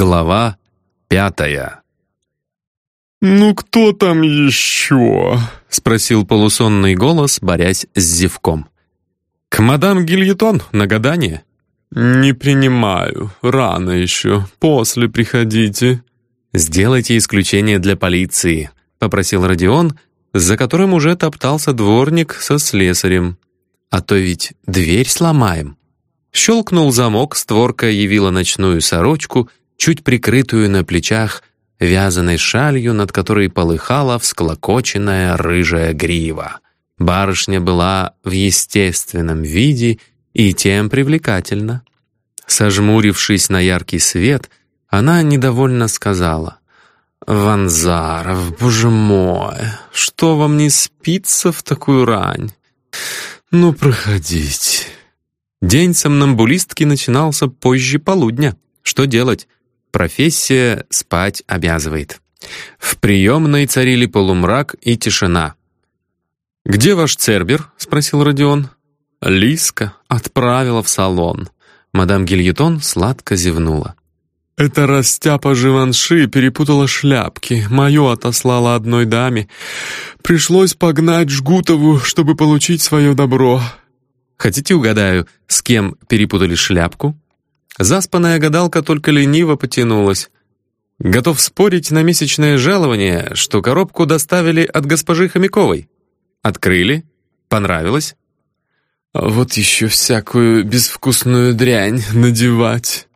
Глава пятая «Ну кто там еще?» — спросил полусонный голос, борясь с зевком. «К мадам Гильотон на гадание?» «Не принимаю. Рано еще. После приходите». «Сделайте исключение для полиции», — попросил Родион, за которым уже топтался дворник со слесарем. «А то ведь дверь сломаем». Щелкнул замок, створка явила ночную сорочку, чуть прикрытую на плечах вязаной шалью, над которой полыхала всклокоченная рыжая грива. Барышня была в естественном виде и тем привлекательна. Сожмурившись на яркий свет, она недовольно сказала, «Ванзаров, боже мой, что вам не спится в такую рань? Ну, проходите». День сомнамбулистки начинался позже полудня. Что делать? Профессия спать обязывает. В приемной царили полумрак и тишина. «Где ваш Цербер?» — спросил Родион. «Лиска отправила в салон». Мадам Гильотон сладко зевнула. «Это растяпа Живанши перепутала шляпки. Мою отослала одной даме. Пришлось погнать Жгутову, чтобы получить свое добро». «Хотите угадаю, с кем перепутали шляпку?» Заспанная гадалка только лениво потянулась. Готов спорить на месячное жалование, что коробку доставили от госпожи Хомяковой. Открыли? Понравилось? Вот еще всякую безвкусную дрянь надевать.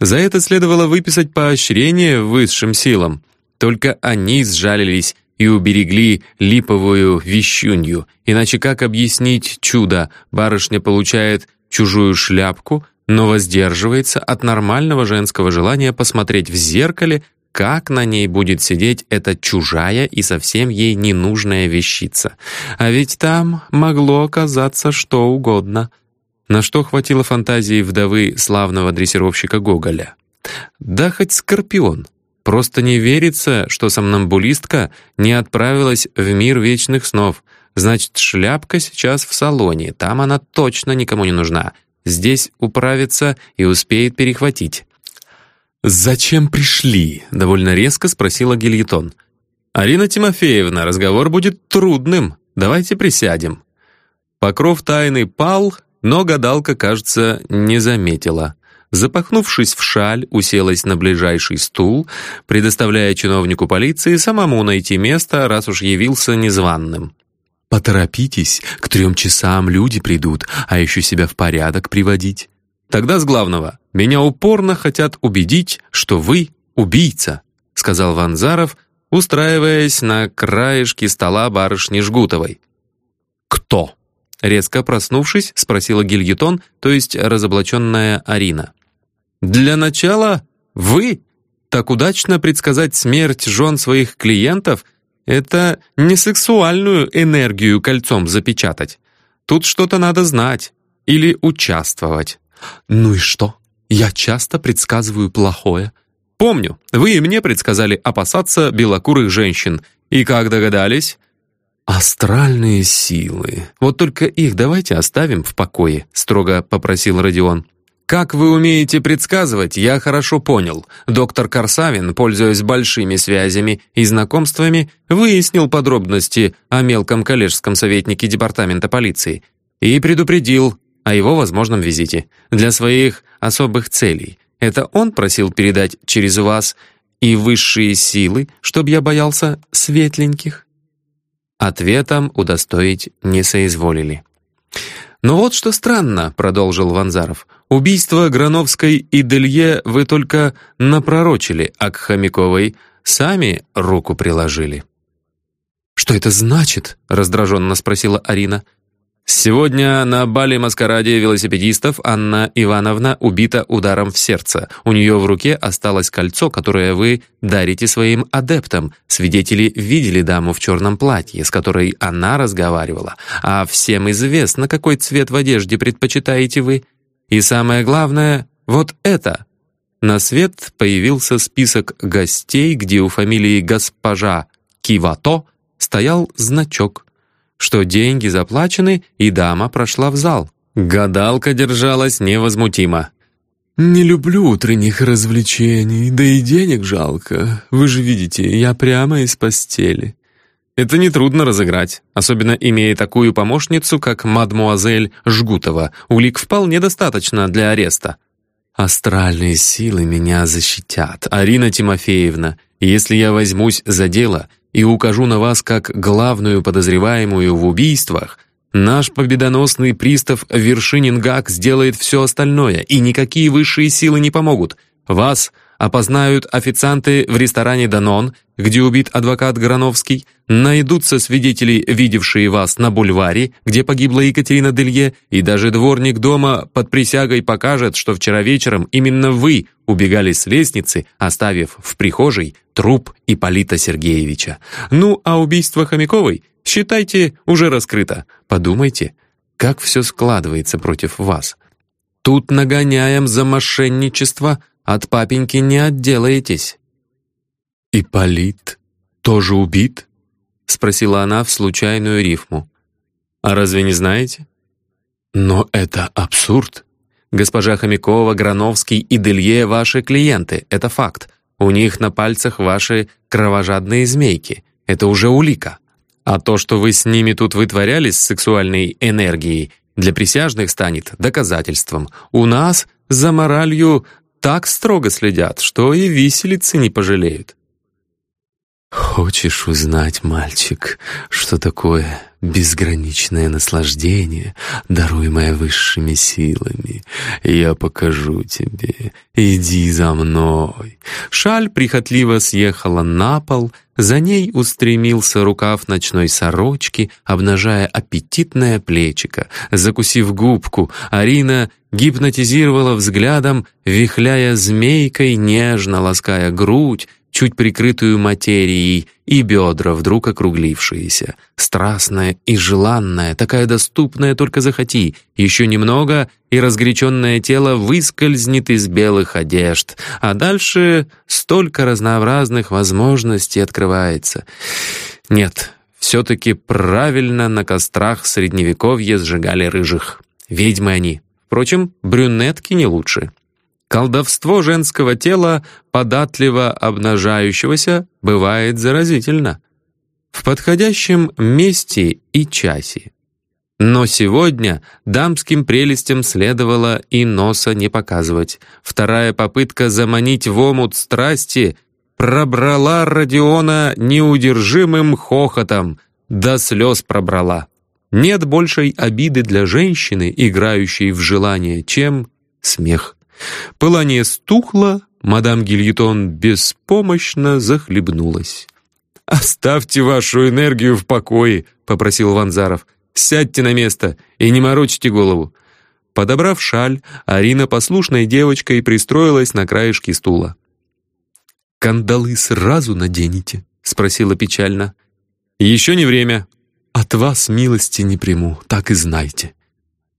За это следовало выписать поощрение высшим силам. Только они сжалились и уберегли липовую вещунью. Иначе как объяснить чудо? Барышня получает чужую шляпку, но воздерживается от нормального женского желания посмотреть в зеркале, как на ней будет сидеть эта чужая и совсем ей ненужная вещица. А ведь там могло оказаться что угодно. На что хватило фантазии вдовы славного дрессировщика Гоголя. Да хоть скорпион. Просто не верится, что сомнамбулистка не отправилась в мир вечных снов. Значит, шляпка сейчас в салоне, там она точно никому не нужна. Здесь управится и успеет перехватить. «Зачем пришли?» — довольно резко спросила Гильетон. «Арина Тимофеевна, разговор будет трудным. Давайте присядем». Покров тайны пал, но гадалка, кажется, не заметила. Запахнувшись в шаль, уселась на ближайший стул, предоставляя чиновнику полиции самому найти место, раз уж явился незваным. Поторопитесь, к трем часам люди придут, а еще себя в порядок приводить. Тогда с главного. Меня упорно хотят убедить, что вы убийца, сказал Ванзаров, устраиваясь на краешке стола барышни Жгутовой. Кто? Резко проснувшись, спросила Гильютон, то есть разоблаченная Арина. «Для начала вы? Так удачно предсказать смерть жен своих клиентов — это не сексуальную энергию кольцом запечатать. Тут что-то надо знать или участвовать. Ну и что? Я часто предсказываю плохое. Помню, вы и мне предсказали опасаться белокурых женщин. И как догадались? Астральные силы. Вот только их давайте оставим в покое, строго попросил Родион. Как вы умеете предсказывать, я хорошо понял. Доктор Корсавин, пользуясь большими связями и знакомствами, выяснил подробности о мелком коллежском советнике департамента полиции и предупредил о его возможном визите для своих особых целей. Это он просил передать через вас и высшие силы, чтобы я боялся светленьких? Ответом удостоить не соизволили. «Но вот что странно», — продолжил Ванзаров, «убийство Грановской и Делье вы только напророчили, а к Хомяковой сами руку приложили». «Что это значит?» — раздраженно спросила Арина. Сегодня на бале-маскараде велосипедистов Анна Ивановна убита ударом в сердце. У нее в руке осталось кольцо, которое вы дарите своим адептам. Свидетели видели даму в черном платье, с которой она разговаривала. А всем известно, какой цвет в одежде предпочитаете вы. И самое главное, вот это. На свет появился список гостей, где у фамилии госпожа Кивато стоял значок что деньги заплачены, и дама прошла в зал. Гадалка держалась невозмутимо. «Не люблю утренних развлечений, да и денег жалко. Вы же видите, я прямо из постели». Это нетрудно разыграть, особенно имея такую помощницу, как мадмуазель Жгутова. Улик вполне достаточно для ареста. Астральные силы меня защитят, Арина Тимофеевна. Если я возьмусь за дело и укажу на вас как главную подозреваемую в убийствах, Наш победоносный пристав Вершинин-Гак сделает все остальное, и никакие высшие силы не помогут. Вас опознают официанты в ресторане «Данон», где убит адвокат Грановский, найдутся свидетели, видевшие вас на бульваре, где погибла Екатерина Делье, и даже дворник дома под присягой покажет, что вчера вечером именно вы убегали с лестницы, оставив в прихожей труп Ипполита Сергеевича. Ну, а убийство Хомяковой Считайте, уже раскрыто. Подумайте, как все складывается против вас. Тут нагоняем за мошенничество, от папеньки не отделаетесь». «Ипполит тоже убит?» — спросила она в случайную рифму. «А разве не знаете?» «Но это абсурд». «Госпожа Хомякова, Грановский и Делье — ваши клиенты, это факт. У них на пальцах ваши кровожадные змейки. Это уже улика. А то, что вы с ними тут вытворяли с сексуальной энергией, для присяжных станет доказательством. У нас за моралью так строго следят, что и виселицы не пожалеют. «Хочешь узнать, мальчик, что такое безграничное наслаждение, даруемое высшими силами? Я покажу тебе. Иди за мной». Шаль прихотливо съехала на пол, за ней устремился рукав ночной сорочки, обнажая аппетитное плечико. Закусив губку, Арина гипнотизировала взглядом, вихляя змейкой, нежно лаская грудь, чуть прикрытую материей, и бедра, вдруг округлившиеся. Страстная и желанная, такая доступная, только захоти. Еще немного, и разгоряченное тело выскользнет из белых одежд. А дальше столько разнообразных возможностей открывается. Нет, все-таки правильно на кострах средневековья сжигали рыжих. Ведьмы они. Впрочем, брюнетки не лучше. Колдовство женского тела, податливо обнажающегося, бывает заразительно. В подходящем месте и часе. Но сегодня дамским прелестям следовало и носа не показывать. Вторая попытка заманить в омут страсти пробрала Родиона неудержимым хохотом, до слез пробрала. Нет большей обиды для женщины, играющей в желание, чем смех. Пылание стухло, мадам Гильотон беспомощно захлебнулась. «Оставьте вашу энергию в покое», — попросил Ванзаров. «Сядьте на место и не морочьте голову». Подобрав шаль, Арина послушной девочкой пристроилась на краешке стула. «Кандалы сразу наденете?» — спросила печально. «Еще не время». «От вас милости не приму, так и знайте».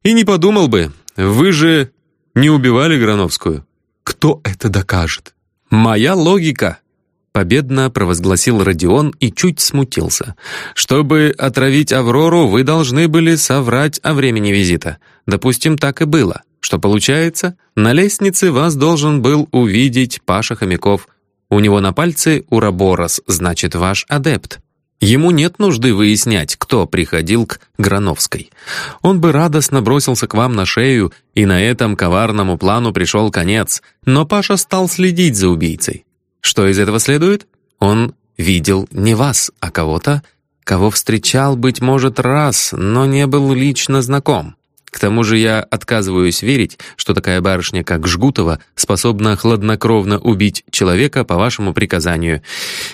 «И не подумал бы. Вы же не убивали Грановскую? Кто это докажет? Моя логика. Победно провозгласил Родион и чуть смутился. Чтобы отравить Аврору, вы должны были соврать о времени визита. Допустим, так и было. Что получается? На лестнице вас должен был увидеть Паша Хомяков. У него на пальце Ураборос, значит, ваш адепт. Ему нет нужды выяснять, кто приходил к Грановской. Он бы радостно бросился к вам на шею, и на этом коварному плану пришел конец, но Паша стал следить за убийцей. Что из этого следует? Он видел не вас, а кого-то, кого встречал, быть может, раз, но не был лично знаком. К тому же я отказываюсь верить, что такая барышня, как Жгутова, способна хладнокровно убить человека по вашему приказанию.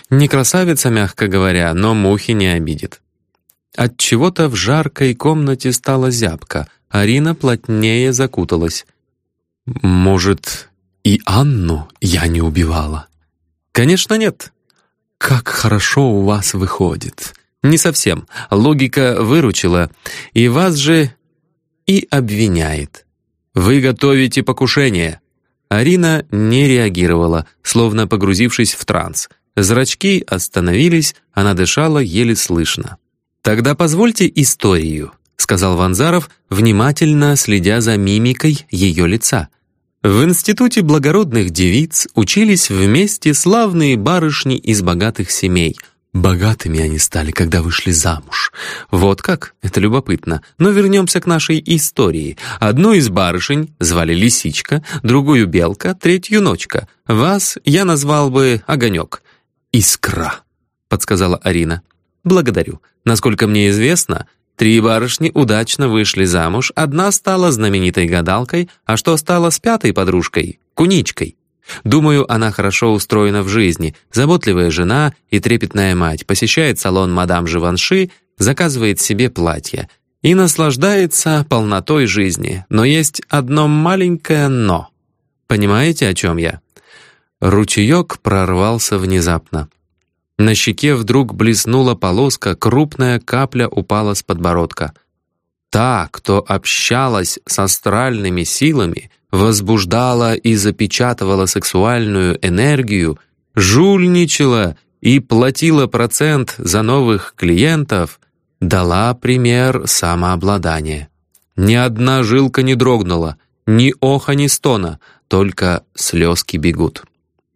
Не красавица, мягко говоря, но мухи не обидит. От чего-то в жаркой комнате стало зябко. Арина плотнее закуталась. Может, и Анну я не убивала? Конечно, нет. Как хорошо у вас выходит. Не совсем. Логика выручила. И вас же и обвиняет. «Вы готовите покушение!» Арина не реагировала, словно погрузившись в транс. Зрачки остановились, она дышала еле слышно. «Тогда позвольте историю», — сказал Ванзаров, внимательно следя за мимикой ее лица. В институте благородных девиц учились вместе славные барышни из богатых семей. Богатыми они стали, когда вышли замуж. Вот как? Это любопытно. Но вернемся к нашей истории. Одну из барышень звали Лисичка, другую Белка, третью Ночка. Вас я назвал бы Огонек. «Искра», — подсказала Арина. «Благодарю. Насколько мне известно, Три барышни удачно вышли замуж, одна стала знаменитой гадалкой, а что стала с пятой подружкой, куничкой. Думаю, она хорошо устроена в жизни, заботливая жена и трепетная мать, посещает салон мадам Живанши, заказывает себе платье и наслаждается полнотой жизни. Но есть одно маленькое «но». Понимаете, о чем я? Ручеек прорвался внезапно. На щеке вдруг блеснула полоска, крупная капля упала с подбородка. Та, кто общалась с астральными силами, возбуждала и запечатывала сексуальную энергию, жульничала и платила процент за новых клиентов, дала пример самообладания. Ни одна жилка не дрогнула, ни оха, ни стона, только слезки бегут.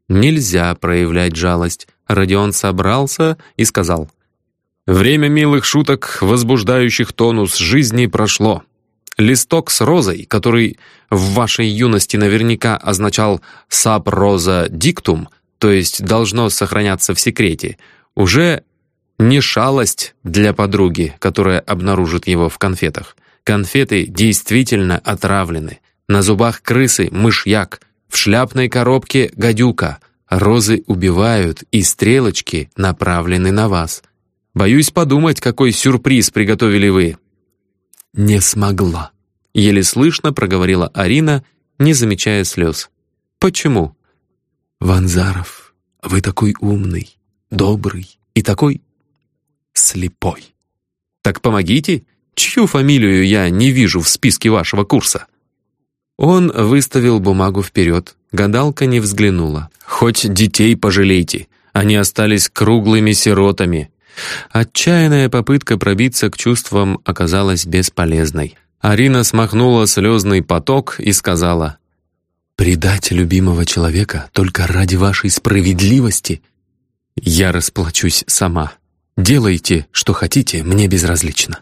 Нельзя проявлять жалость, Родион собрался и сказал, «Время милых шуток, возбуждающих тонус жизни, прошло. Листок с розой, который в вашей юности наверняка означал «саб роза диктум», то есть должно сохраняться в секрете, уже не шалость для подруги, которая обнаружит его в конфетах. Конфеты действительно отравлены. На зубах крысы мышьяк, в шляпной коробке гадюка — Розы убивают, и стрелочки направлены на вас. Боюсь подумать, какой сюрприз приготовили вы». «Не смогла», — еле слышно проговорила Арина, не замечая слез. «Почему?» «Ванзаров, вы такой умный, добрый и такой слепой». «Так помогите? Чью фамилию я не вижу в списке вашего курса?» Он выставил бумагу вперед. Гадалка не взглянула. «Хоть детей пожалейте, они остались круглыми сиротами». Отчаянная попытка пробиться к чувствам оказалась бесполезной. Арина смахнула слезный поток и сказала, «Предать любимого человека только ради вашей справедливости? Я расплачусь сама. Делайте, что хотите, мне безразлично».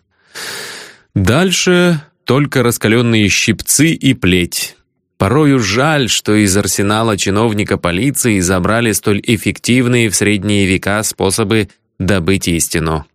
Дальше только раскаленные щипцы и плеть. Порою жаль, что из арсенала чиновника полиции забрали столь эффективные в средние века способы добыть истину.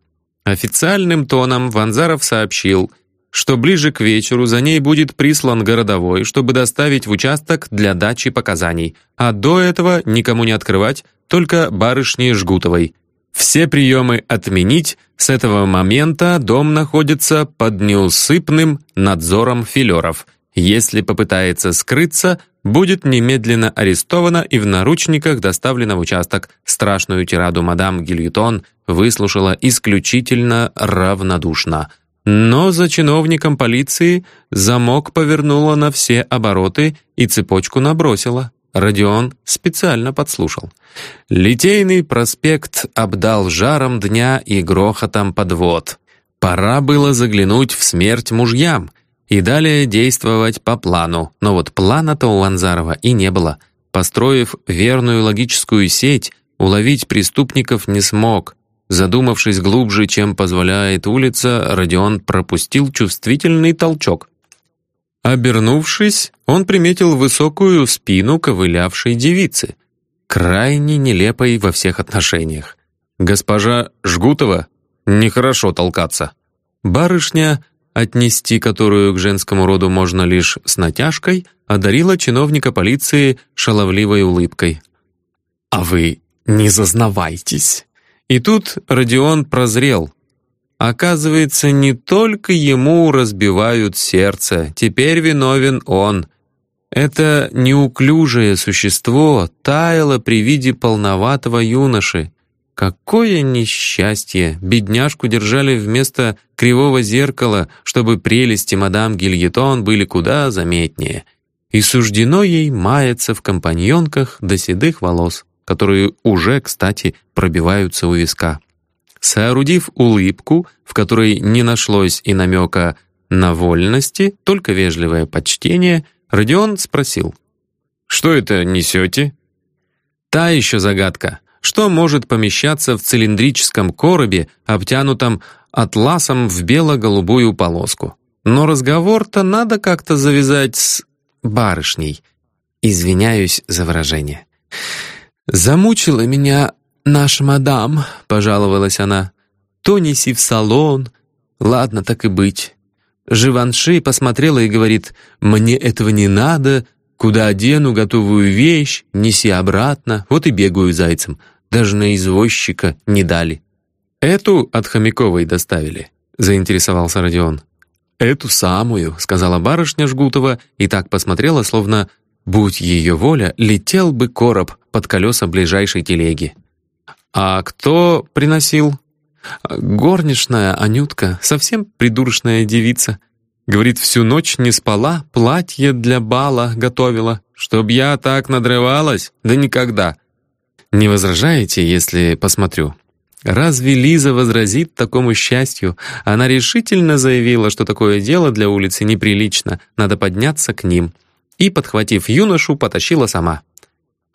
Официальным тоном Ванзаров сообщил, что ближе к вечеру за ней будет прислан городовой, чтобы доставить в участок для дачи показаний, а до этого никому не открывать, только барышне Жгутовой. Все приемы отменить, с этого момента дом находится под неусыпным надзором филеров. Если попытается скрыться, будет немедленно арестована и в наручниках доставлена в участок. Страшную тираду мадам Гильютон выслушала исключительно равнодушно. Но за чиновником полиции замок повернула на все обороты и цепочку набросила. Родион специально подслушал. Литейный проспект обдал жаром дня и грохотом подвод. Пора было заглянуть в смерть мужьям и далее действовать по плану. Но вот плана-то у Ванзарова и не было. Построив верную логическую сеть, уловить преступников не смог. Задумавшись глубже, чем позволяет улица, Родион пропустил чувствительный толчок. Обернувшись, он приметил высокую спину ковылявшей девицы, крайне нелепой во всех отношениях. «Госпожа Жгутова? Нехорошо толкаться». Барышня, отнести которую к женскому роду можно лишь с натяжкой, одарила чиновника полиции шаловливой улыбкой. «А вы не зазнавайтесь». И тут Родион прозрел — Оказывается, не только ему разбивают сердце, теперь виновен он. Это неуклюжее существо таяло при виде полноватого юноши. Какое несчастье! Бедняжку держали вместо кривого зеркала, чтобы прелести мадам Гильетон были куда заметнее. И суждено ей маяться в компаньонках до седых волос, которые уже, кстати, пробиваются у виска. Соорудив улыбку, в которой не нашлось и намека на вольности, только вежливое почтение, Родион спросил, Что это несете?» Та еще загадка. Что может помещаться в цилиндрическом коробе, обтянутом атласом в бело-голубую полоску? Но разговор-то надо как-то завязать с барышней. Извиняюсь за выражение. «Замучила меня наша мадам», — пожаловалась она. «То неси в салон. Ладно, так и быть». Живанши посмотрела и говорит, «Мне этого не надо, куда одену готовую вещь, неси обратно». Вот и бегаю зайцем. Даже на извозчика не дали. «Эту от Хомяковой доставили», — заинтересовался Родион. «Эту самую», — сказала барышня Жгутова и так посмотрела, словно, будь ее воля, летел бы короб под колеса ближайшей телеги. «А кто приносил?» «Горничная Анютка, совсем придурочная девица. Говорит, всю ночь не спала, платье для бала готовила. Чтоб я так надрывалась? Да никогда!» «Не возражаете, если посмотрю?» Разве Лиза возразит такому счастью? Она решительно заявила, что такое дело для улицы неприлично, надо подняться к ним. И, подхватив юношу, потащила сама.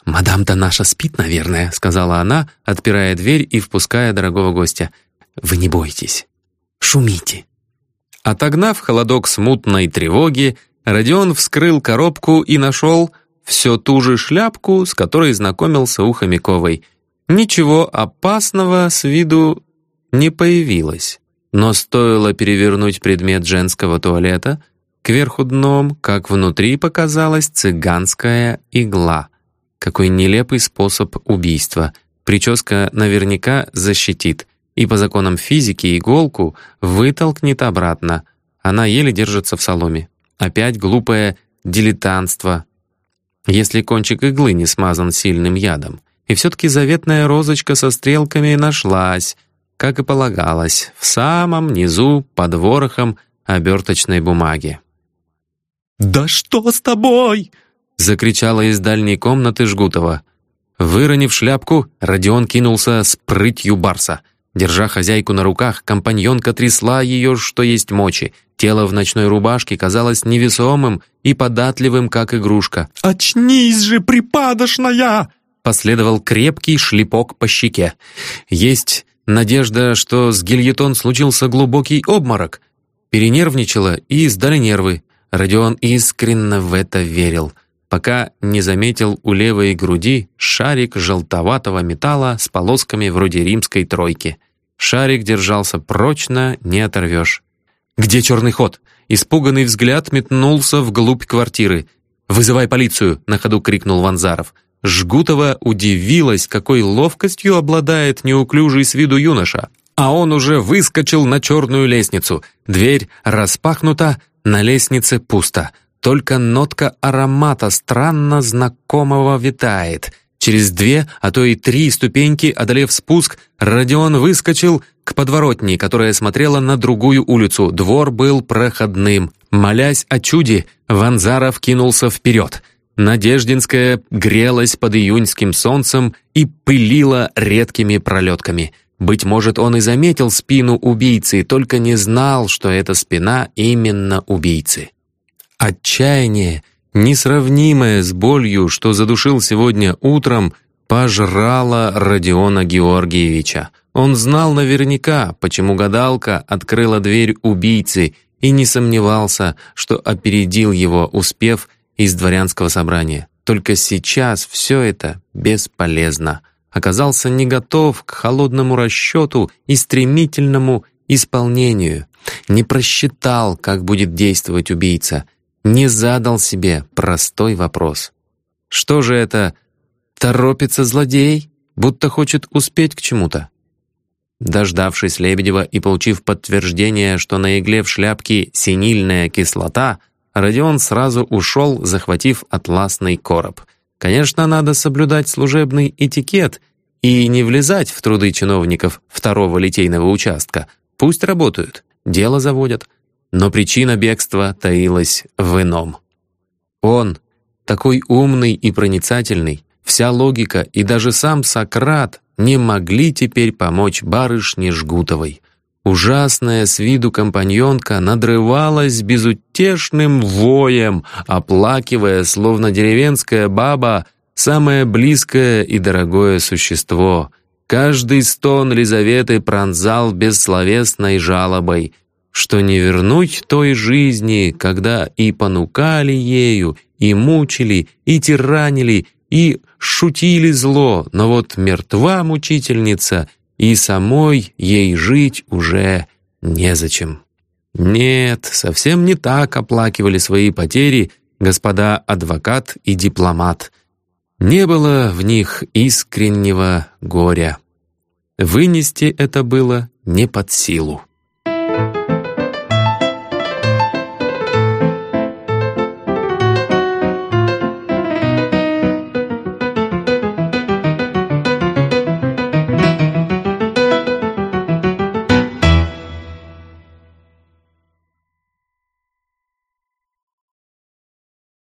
«Мадам-то наша спит, наверное», — сказала она, отпирая дверь и впуская дорогого гостя. «Вы не бойтесь. Шумите». Отогнав холодок смутной тревоги, Родион вскрыл коробку и нашел все ту же шляпку, с которой знакомился у Хомяковой. Ничего опасного с виду не появилось. Но стоило перевернуть предмет женского туалета, кверху дном, как внутри показалась цыганская игла — какой нелепый способ убийства. Прическа наверняка защитит, и по законам физики иголку вытолкнет обратно. Она еле держится в соломе. Опять глупое дилетантство, если кончик иглы не смазан сильным ядом. И все-таки заветная розочка со стрелками нашлась, как и полагалось, в самом низу под ворохом оберточной бумаги. «Да что с тобой?» закричала из дальней комнаты Жгутова. Выронив шляпку, Родион кинулся с прытью барса. Держа хозяйку на руках, компаньонка трясла ее, что есть мочи. Тело в ночной рубашке казалось невесомым и податливым, как игрушка. «Очнись же, припадочная!» Последовал крепкий шлепок по щеке. Есть надежда, что с гильотон случился глубокий обморок. Перенервничала и сдали нервы. Родион искренне в это верил пока не заметил у левой груди шарик желтоватого металла с полосками вроде римской тройки. Шарик держался прочно, не оторвешь. «Где черный ход?» Испуганный взгляд метнулся вглубь квартиры. «Вызывай полицию!» — на ходу крикнул Ванзаров. Жгутова удивилась, какой ловкостью обладает неуклюжий с виду юноша. А он уже выскочил на черную лестницу. Дверь распахнута, на лестнице пусто. Только нотка аромата странно знакомого витает. Через две, а то и три ступеньки, одолев спуск, Родион выскочил к подворотне, которая смотрела на другую улицу. Двор был проходным. Молясь о чуде, Ванзаров кинулся вперед. Надеждинская грелась под июньским солнцем и пылила редкими пролетками. Быть может, он и заметил спину убийцы, только не знал, что эта спина именно убийцы. Отчаяние, несравнимое с болью, что задушил сегодня утром, пожрало Родиона Георгиевича. Он знал наверняка, почему гадалка открыла дверь убийцы и не сомневался, что опередил его, успев из дворянского собрания. Только сейчас все это бесполезно. Оказался не готов к холодному расчету и стремительному исполнению. Не просчитал, как будет действовать убийца — не задал себе простой вопрос. Что же это? Торопится злодей, будто хочет успеть к чему-то? Дождавшись Лебедева и получив подтверждение, что на игле в шляпке синильная кислота, Родион сразу ушел, захватив атласный короб. Конечно, надо соблюдать служебный этикет и не влезать в труды чиновников второго литейного участка. Пусть работают, дело заводят. Но причина бегства таилась в ином. Он, такой умный и проницательный, вся логика и даже сам Сократ не могли теперь помочь барышне Жгутовой. Ужасная с виду компаньонка надрывалась безутешным воем, оплакивая, словно деревенская баба, самое близкое и дорогое существо. Каждый стон Лизаветы пронзал бессловесной жалобой, что не вернуть той жизни, когда и понукали ею, и мучили, и тиранили, и шутили зло, но вот мертва мучительница, и самой ей жить уже незачем. Нет, совсем не так оплакивали свои потери господа адвокат и дипломат. Не было в них искреннего горя. Вынести это было не под силу.